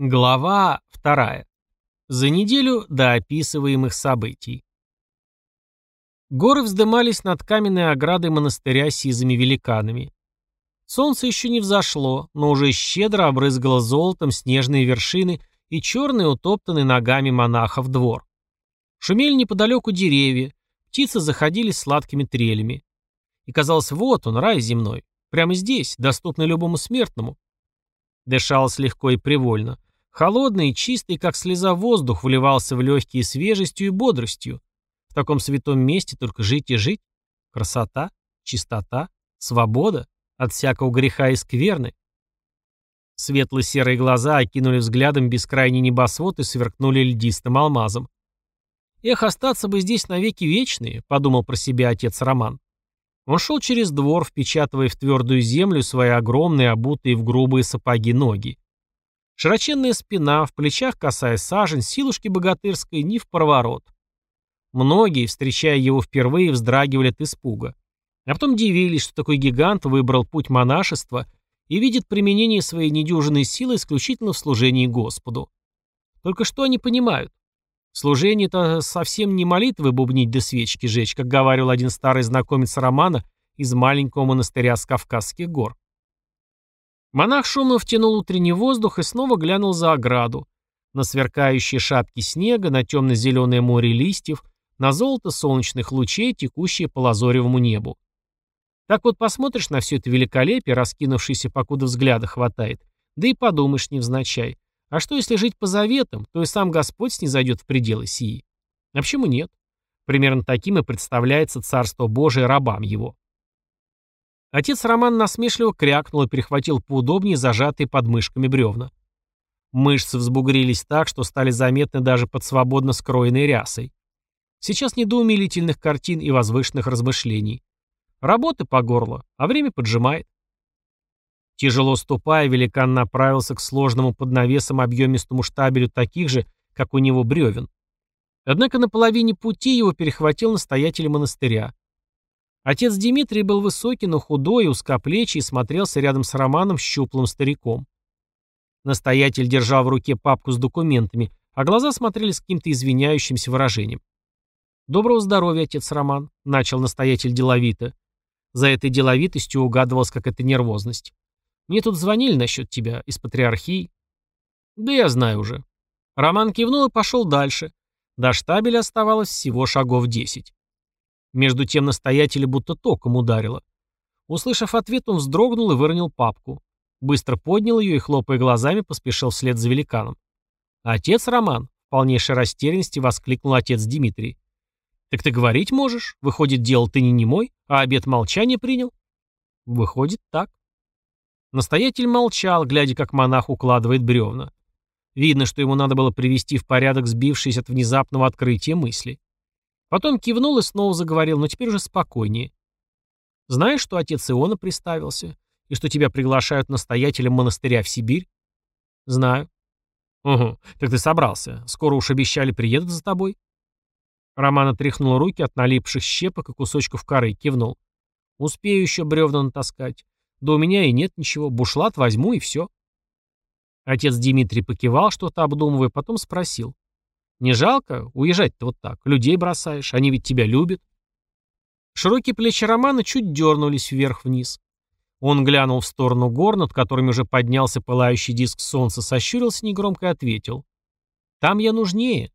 Глава вторая. За неделю до описываемых событий. Горы вздымались над каменной оградой монастыря сизыми великанами. Солнце еще не взошло, но уже щедро обрызгало золотом снежные вершины и черный утоптанный ногами монахов двор. Шумели неподалеку деревья, птицы заходили сладкими трелями. И казалось, вот он, рай земной, прямо здесь, доступный любому смертному. Дышалось легко и привольно. Холодный чистый, как слеза воздух, вливался в легкие свежестью и бодростью. В таком святом месте только жить и жить. Красота, чистота, свобода от всякого греха и скверны. Светло-серые глаза окинули взглядом бескрайний небосвод и сверкнули льдистым алмазом. «Эх, остаться бы здесь навеки вечные», — подумал про себя отец Роман. Он шел через двор, впечатывая в твердую землю свои огромные, обутые в грубые сапоги ноги. Широченная спина, в плечах косая сажень, силушки богатырской ни в проворот. Многие, встречая его впервые, вздрагивали от испуга. А потом дивились, что такой гигант выбрал путь монашества и видит применение своей недюжинной силы исключительно в служении Господу. Только что они понимают? Служение это совсем не молитвы бубнить да свечки жечь, как говорил один старый знакомец Романа из маленького монастыря с Кавказских гор. Монах шумно втянул утренний воздух и снова глянул за ограду. На сверкающие шапки снега, на темно-зеленое море листьев, на золото солнечных лучей, текущие по лазоревому небу. Так вот посмотришь на все это великолепие, раскинувшееся покуда взгляда хватает, да и подумаешь невзначай. А что если жить по заветам, то и сам Господь снизойдет в пределы сии? А почему нет? Примерно таким и представляется Царство Божие рабам его. Отец Роман насмешливо крякнул и перехватил поудобнее зажатые под мышками бревна. Мышцы взбугрились так, что стали заметны даже под свободно скроенной рясой. Сейчас не до умилительных картин и возвышенных размышлений. Работы по горло, а время поджимает. Тяжело ступая, великан направился к сложному под навесом объемистому штабелю таких же, как у него бревен. Однако на половине пути его перехватил настоятель монастыря. Отец Дмитрий был высокий, но худой узкоплечий и смотрелся рядом с Романом щуплым стариком. Настоятель держал в руке папку с документами, а глаза смотрели с каким-то извиняющимся выражением. «Доброго здоровья, отец Роман», — начал настоятель деловито. За этой деловитостью угадывалась какая-то нервозность. «Мне тут звонили насчет тебя, из патриархии». «Да я знаю уже». Роман кивнул и пошел дальше. До штабеля оставалось всего шагов десять. Между тем настоятеля будто током ударило. Услышав ответ, он вздрогнул и выронил папку. Быстро поднял ее и, хлопая глазами, поспешил вслед за великаном. «Отец Роман!» — в полнейшей растерянности воскликнул отец Дмитрий. «Так ты говорить можешь? Выходит, дело ты не немой, а обед молчания принял?» «Выходит, так». Настоятель молчал, глядя, как монах укладывает бревна. Видно, что ему надо было привести в порядок сбившиеся от внезапного открытия мысли. Потом кивнул и снова заговорил, но теперь уже спокойнее. «Знаешь, что отец Иона приставился? И что тебя приглашают настоятелем монастыря в Сибирь?» «Знаю». «Угу, так ты собрался. Скоро уж обещали приедут за тобой?» Роман отряхнул руки от налипших щепок и кусочков коры, кивнул. «Успею еще бревна натаскать. Да у меня и нет ничего. Бушлат возьму и все». Отец Дмитрий покивал, что-то обдумывая, потом спросил. Не жалко? Уезжать-то вот так. Людей бросаешь, они ведь тебя любят. Широкие плечи Романа чуть дернулись вверх-вниз. Он глянул в сторону гор, над которыми уже поднялся пылающий диск солнца, сощурился негромко и ответил. «Там я нужнее.